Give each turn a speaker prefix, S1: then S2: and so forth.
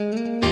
S1: Música